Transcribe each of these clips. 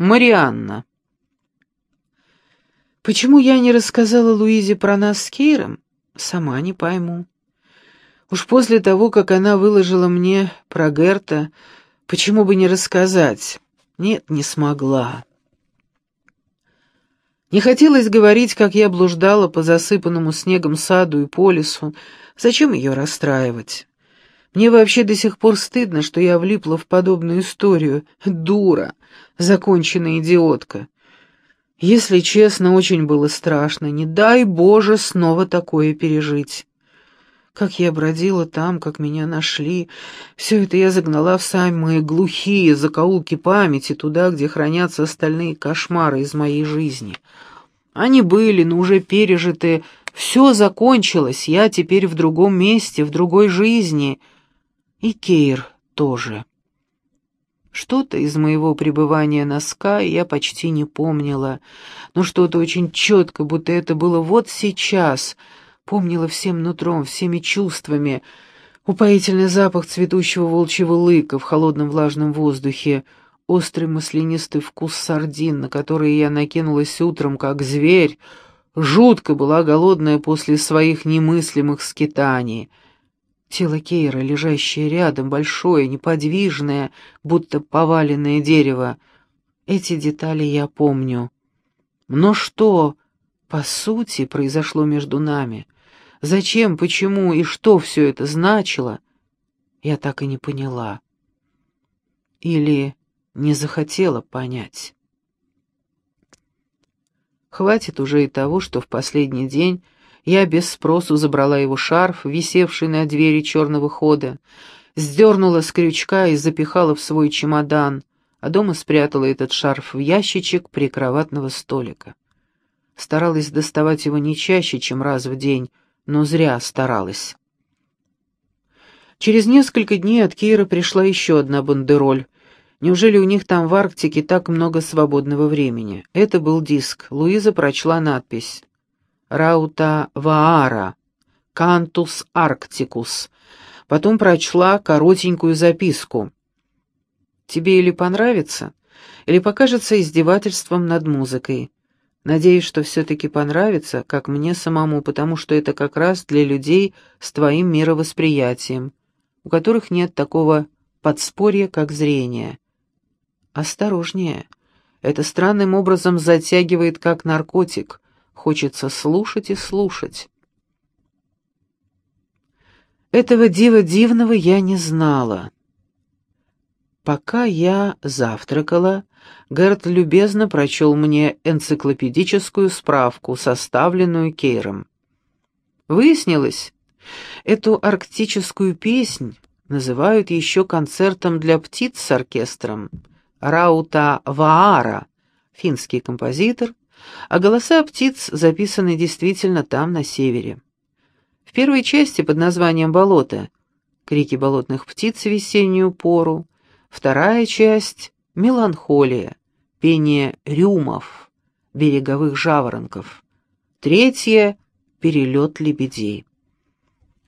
Марианна. Почему я не рассказала Луизе про нас с Кейром? Сама не пойму. Уж после того, как она выложила мне про Герта, почему бы не рассказать? Нет, не смогла. Не хотелось говорить, как я блуждала по засыпанному снегом саду и по лесу. Зачем ее расстраивать? Мне вообще до сих пор стыдно, что я влипла в подобную историю. Дура, законченная идиотка. Если честно, очень было страшно. Не дай Боже снова такое пережить. Как я бродила там, как меня нашли. Все это я загнала в самые глухие закоулки памяти, туда, где хранятся остальные кошмары из моей жизни. Они были, но уже пережиты. Все закончилось, я теперь в другом месте, в другой жизни. И Кейр тоже. Что-то из моего пребывания на Скай я почти не помнила, но что-то очень четко, будто это было вот сейчас — помнила всем нутром, всеми чувствами. Упоительный запах цветущего волчьего лыка в холодном влажном воздухе, острый маслянистый вкус сардин, на которые я накинулась утром, как зверь, жутко была голодная после своих немыслимых скитаний. Тело Кейра, лежащее рядом, большое, неподвижное, будто поваленное дерево. Эти детали я помню. Но что, по сути, произошло между нами? Зачем, почему и что все это значило, я так и не поняла. Или не захотела понять. Хватит уже и того, что в последний день я без спросу забрала его шарф, висевший на двери черного хода, сдернула с крючка и запихала в свой чемодан, а дома спрятала этот шарф в ящичек прикроватного столика. Старалась доставать его не чаще, чем раз в день, но зря старалась. Через несколько дней от Кейра пришла еще одна бандероль. Неужели у них там в Арктике так много свободного времени? Это был диск. Луиза прочла надпись. «Раутаваара. Кантус Арктикус». Потом прочла коротенькую записку. «Тебе или понравится, или покажется издевательством над музыкой. Надеюсь, что все-таки понравится, как мне самому, потому что это как раз для людей с твоим мировосприятием, у которых нет такого подспорья, как зрение. Осторожнее. Это странным образом затягивает, как наркотик. Хочется слушать и слушать. Этого дива дивного я не знала. Пока я завтракала, Герт любезно прочел мне энциклопедическую справку, составленную Кейром. Выяснилось, эту арктическую песнь называют еще концертом для птиц с оркестром. Раута Ваара, финский композитор, а голоса птиц записаны действительно там, на севере. В первой части под названием «Болото» — крики болотных птиц весеннюю пору, вторая часть меланхолия, пение рюмов, береговых жаворонков. Третье — перелет лебедей.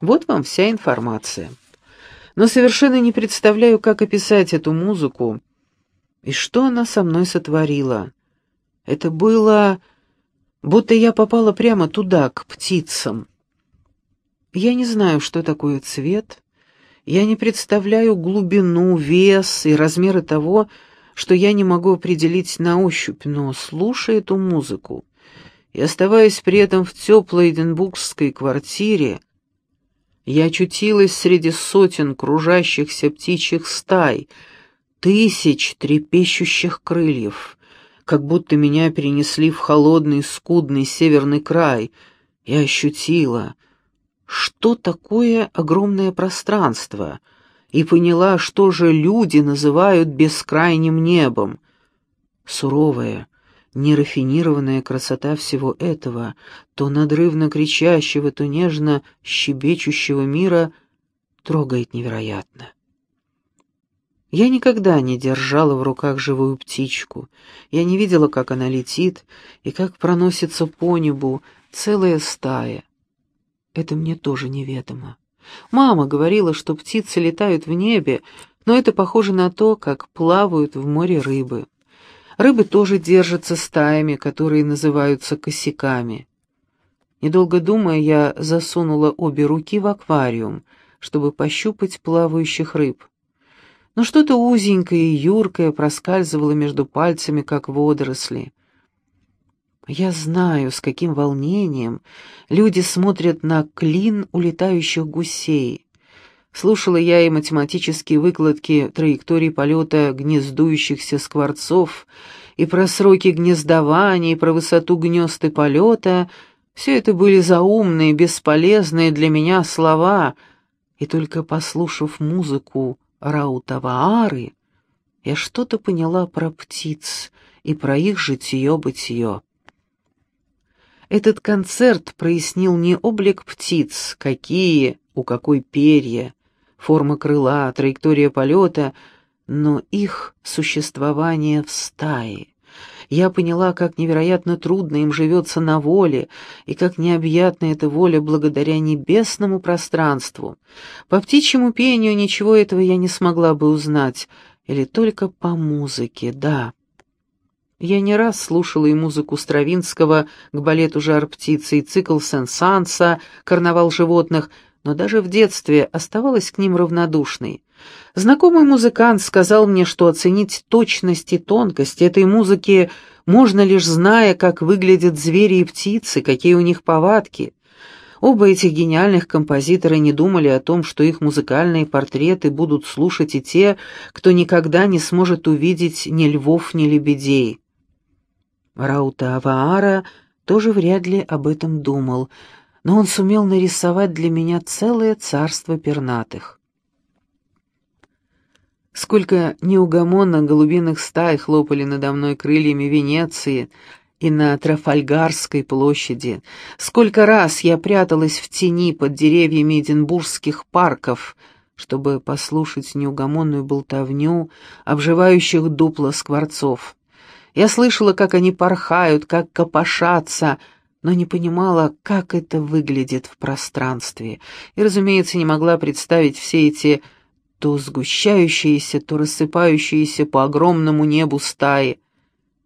Вот вам вся информация. Но совершенно не представляю, как описать эту музыку и что она со мной сотворила. Это было... будто я попала прямо туда, к птицам. Я не знаю, что такое цвет, я не представляю глубину, вес и размеры того, что я не могу определить на ощупь, но, слушая эту музыку и оставаясь при этом в теплой эдинбургской квартире, я очутилась среди сотен кружащихся птичьих стай, тысяч трепещущих крыльев, как будто меня перенесли в холодный, скудный северный край, и ощутила, что такое огромное пространство — и поняла, что же люди называют бескрайним небом. Суровая, нерафинированная красота всего этого, то надрывно кричащего, то нежно щебечущего мира, трогает невероятно. Я никогда не держала в руках живую птичку. Я не видела, как она летит и как проносится по небу целая стая. Это мне тоже неведомо. Мама говорила, что птицы летают в небе, но это похоже на то, как плавают в море рыбы. Рыбы тоже держатся стаями, которые называются косяками. Недолго думая, я засунула обе руки в аквариум, чтобы пощупать плавающих рыб. Но что-то узенькое и юркое проскальзывало между пальцами, как водоросли. Я знаю, с каким волнением люди смотрят на клин улетающих гусей. Слушала я и математические выкладки траекторий полета гнездующихся скворцов, и про сроки гнездования, и про высоту гнезд и полета — все это были заумные, бесполезные для меня слова, и только послушав музыку Раутаваары, я что-то поняла про птиц и про их житие-бытие. Этот концерт прояснил не облик птиц, какие, у какой перья, форма крыла, траектория полета, но их существование в стае. Я поняла, как невероятно трудно им живется на воле, и как необъятна эта воля благодаря небесному пространству. По птичьему пению ничего этого я не смогла бы узнать, или только по музыке, да. Я не раз слушала и музыку Стравинского к балету «Жар птицы», и цикл Сен-Санса «Карнавал животных», но даже в детстве оставалась к ним равнодушной. Знакомый музыкант сказал мне, что оценить точность и тонкость этой музыки можно лишь зная, как выглядят звери и птицы, какие у них повадки. Оба этих гениальных композитора не думали о том, что их музыкальные портреты будут слушать и те, кто никогда не сможет увидеть ни львов, ни лебедей. Раута Аваара тоже вряд ли об этом думал, но он сумел нарисовать для меня целое царство пернатых. Сколько неугомонно голубиных стай хлопали надо мной крыльями Венеции и на Трафальгарской площади. Сколько раз я пряталась в тени под деревьями эдинбургских парков, чтобы послушать неугомонную болтовню обживающих дупла скворцов. Я слышала, как они порхают, как копошатся, но не понимала, как это выглядит в пространстве, и, разумеется, не могла представить все эти то сгущающиеся, то рассыпающиеся по огромному небу стаи.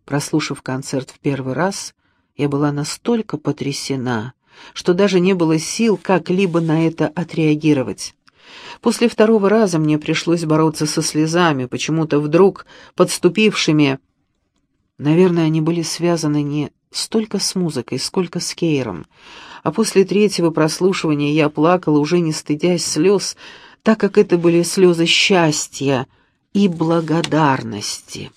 Прослушав концерт в первый раз, я была настолько потрясена, что даже не было сил как-либо на это отреагировать. После второго раза мне пришлось бороться со слезами, почему-то вдруг подступившими. Наверное, они были связаны не столько с музыкой, сколько с Кейром. А после третьего прослушивания я плакала, уже не стыдясь слез, так как это были слезы счастья и благодарности.